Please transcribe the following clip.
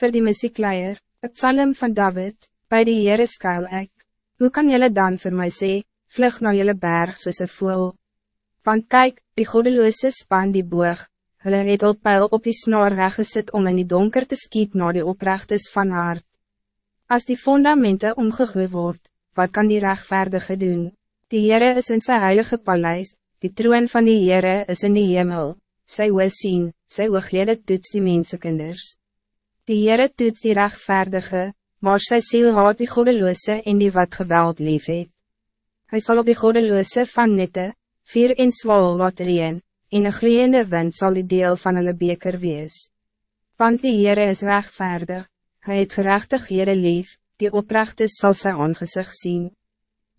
Voor die muziekleier, het psalm van David, bij die Heere skuil ek. Hoe kan jullie dan voor mij sê, vlug naar jullie berg soos een voel? Want kijk, die godeloose span die boog, hulle het al pijl op die snaar weggesit om in die donker te skiet naar die oprechtes van hart. Als die fundamenten omgegooi word, wat kan die rechtvaardige doen? Die Heere is in zijn heilige paleis, die troon van die Heere is in die hemel, sy oor sien, sy ooglede toets die mensekinders. Die Heere toets die rechtvaardige, maar sy ziel haat die godeloose en die wat geweld lief het. Hy sal op die godeloose van nette, vier en zwal wat reen, en een gloeiende wind zal die deel van hulle beker wees. Want die Heere is rechtvaardig, hy het gerechtig Heere lief, die oprecht is sal sy aangezicht zien.